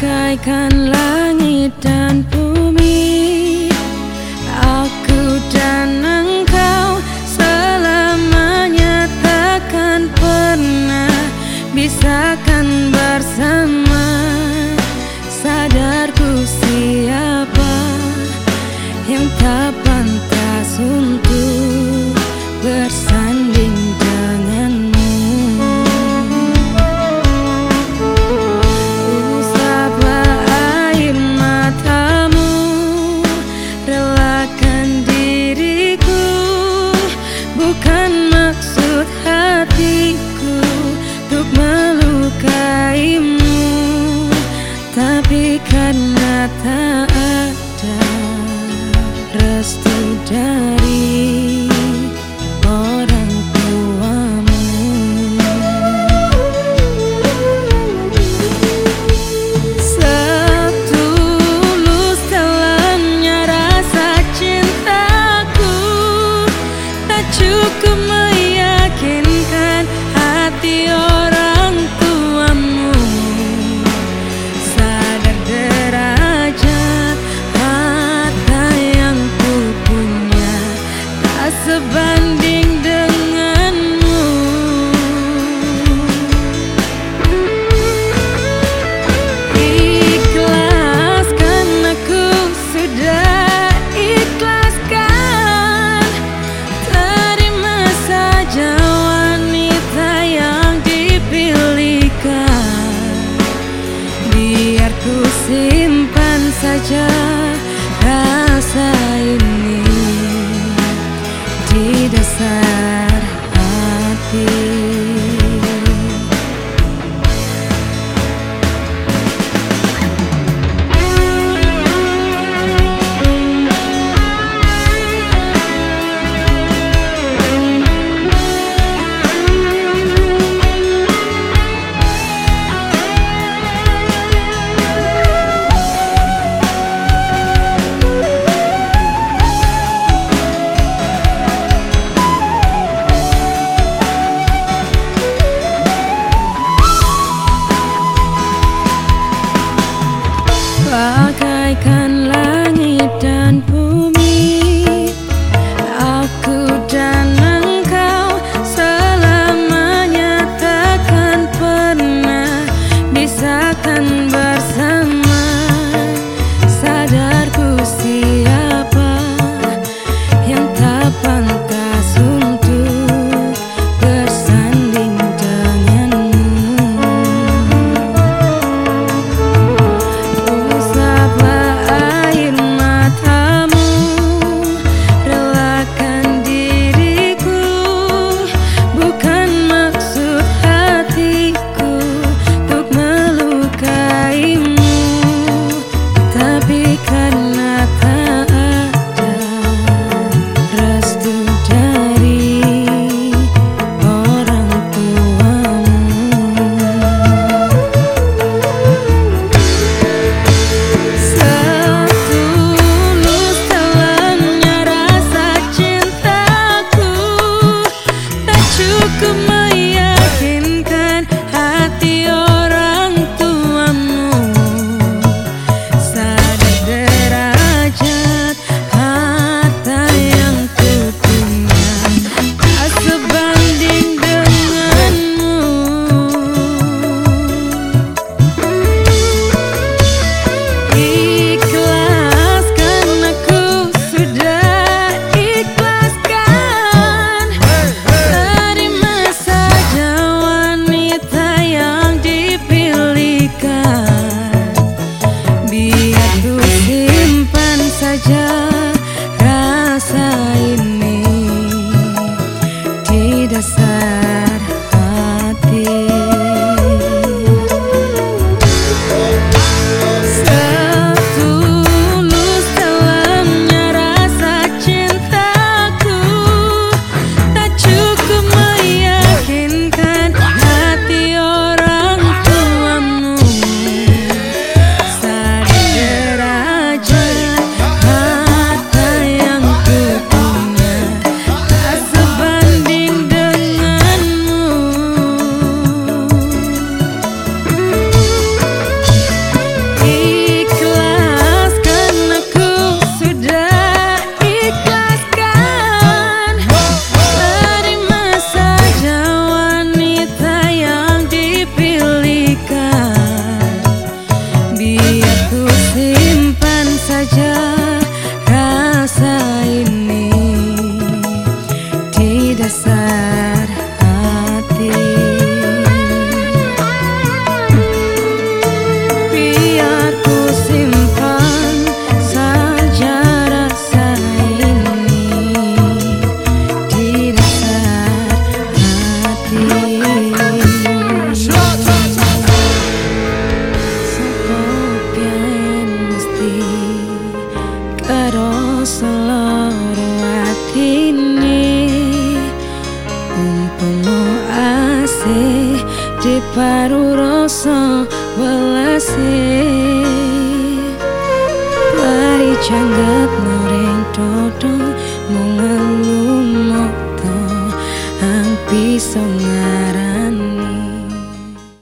Bagaikan langit dan bumi. Aku dan engkau selamanya takkan pernah Bisakan bersama. Sadarku siapa yang tak pantas untuk karena tak ada restu dari berikanlah dasar hati. Biar ku simpan sajara rasa ini Di dasar hati. Sebab yang mesti Karo selalu paru rasa welas Mari canggat noreng todo Mengelumoto Hampi songa